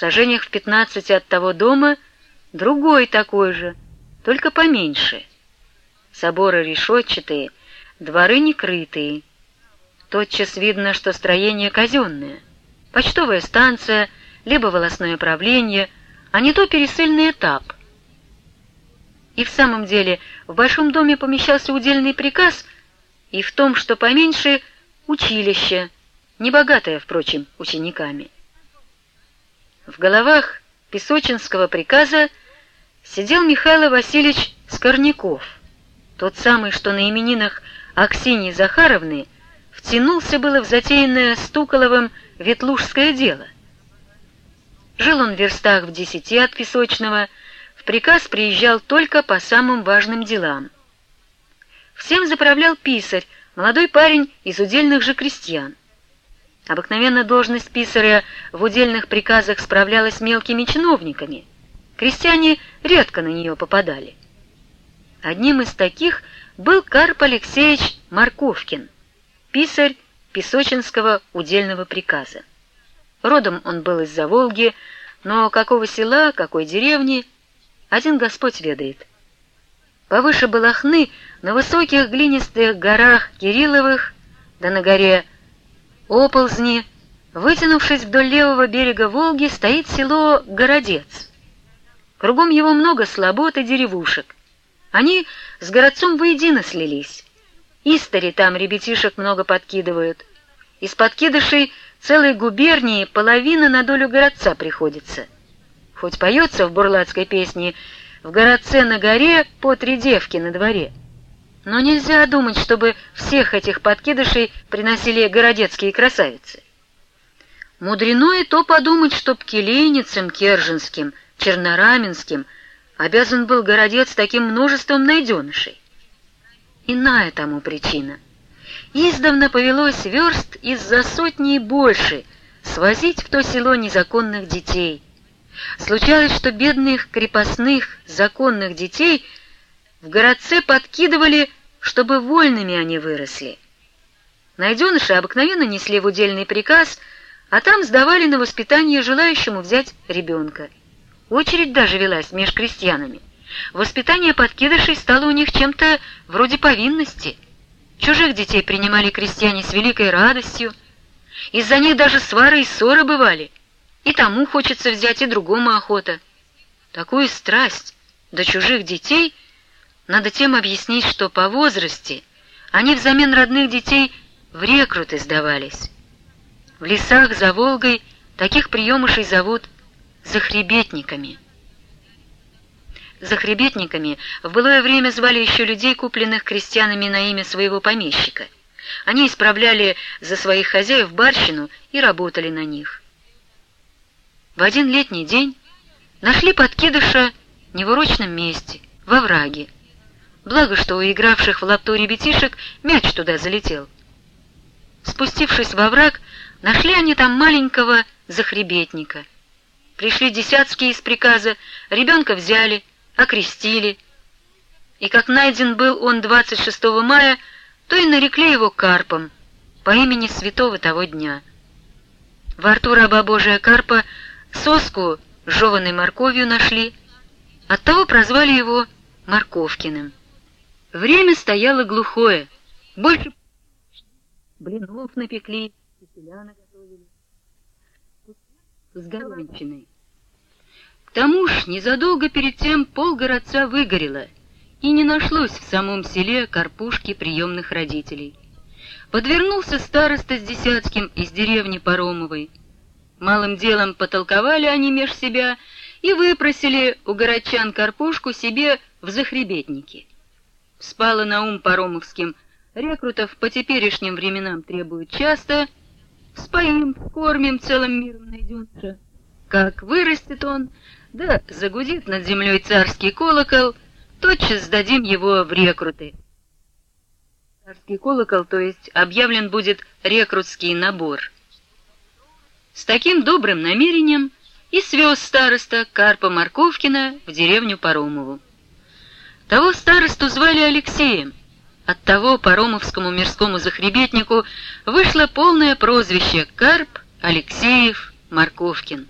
сажениях в пятнадцати от того дома другой такой же, только поменьше. Соборы решетчатые, дворы некрытые. Тотчас видно, что строение казенное. Почтовая станция, либо волосное правление, а не то пересыльный этап. И в самом деле в большом доме помещался удельный приказ, и в том, что поменьше — училище, небогатое, впрочем, учениками. В головах Песочинского приказа сидел Михаил Васильевич Скорняков, тот самый, что на именинах Аксиньи Захаровны втянулся было в затеянное Стуколовым ветлужское дело. Жил он в верстах в десяти от Песочного, в приказ приезжал только по самым важным делам. Всем заправлял писарь, молодой парень из удельных же крестьян. Обыкновенно должность писаря в удельных приказах справлялась мелкими чиновниками. Крестьяне редко на нее попадали. Одним из таких был Карп Алексеевич Марковкин, писарь Песочинского удельного приказа. Родом он был из-за Волги, но какого села, какой деревни, один Господь ведает. Повыше Балахны, на высоких глинистых горах Кирилловых, да на горе Оползни, вытянувшись вдоль левого берега Волги, стоит село Городец. Кругом его много слобод и деревушек. Они с городцом воедино слились. Истори там ребятишек много подкидывают. Из подкидышей целой губернии половина на долю городца приходится. Хоть поется в бурлацкой песне «В городце на горе по три девки на дворе». Но нельзя думать, чтобы всех этих подкидышей приносили городецкие красавицы. Мудрено и то подумать, чтоб келейницам керженским, чернораменским обязан был городец таким множеством найденышей. Иная тому причина. Издавна повелось верст из-за сотни и больше свозить в то село незаконных детей. Случалось, что бедных крепостных законных детей – в городце подкидывали, чтобы вольными они выросли. Найденыши обыкновенно несли в удельный приказ, а там сдавали на воспитание желающему взять ребенка. Очередь даже велась меж крестьянами. Воспитание подкидышей стало у них чем-то вроде повинности. Чужих детей принимали крестьяне с великой радостью. Из-за них даже свары и ссоры бывали. И тому хочется взять, и другому охота. Такую страсть до чужих детей — надо тем объяснить, что по возрасте они взамен родных детей в рекруты сдавались. В лесах за Волгой таких приемышей зовут захребетниками. Захребетниками в былое время звали еще людей, купленных крестьянами на имя своего помещика. Они исправляли за своих хозяев барщину и работали на них. В один летний день нашли подкидыша в урочном месте, во враге. Благо, что у игравших в лапту ребятишек мяч туда залетел. Спустившись во враг, нашли они там маленького захребетника. Пришли десятские из приказа, ребенка взяли, окрестили. И как найден был он 26 мая, то и нарекли его Карпом по имени святого того дня. Во рту раба Божия Карпа соску с жеванной морковью нашли, оттого прозвали его Морковкиным. Время стояло глухое. Больше блинов напекли, киселя наготовили. С горовинчиной. К тому ж незадолго перед тем полгородца выгорело, и не нашлось в самом селе карпушки приемных родителей. Подвернулся староста с десятским из деревни Паромовой. Малым делом потолковали они меж себя и выпросили у городчан карпушку себе в захребетнике. Спало на ум паромовским. Рекрутов по теперешним временам требуют часто. Споим, кормим целым миром найдется. Как вырастет он, да загудит над землей царский колокол, тотчас сдадим его в рекруты. Царский колокол, то есть объявлен будет рекрутский набор. С таким добрым намерением и свез староста Карпа Марковкина в деревню Паромову. Того старосту звали Алексеем. От того паромовскому мирскому захребетнику вышло полное прозвище Карп Алексеев Марковкин.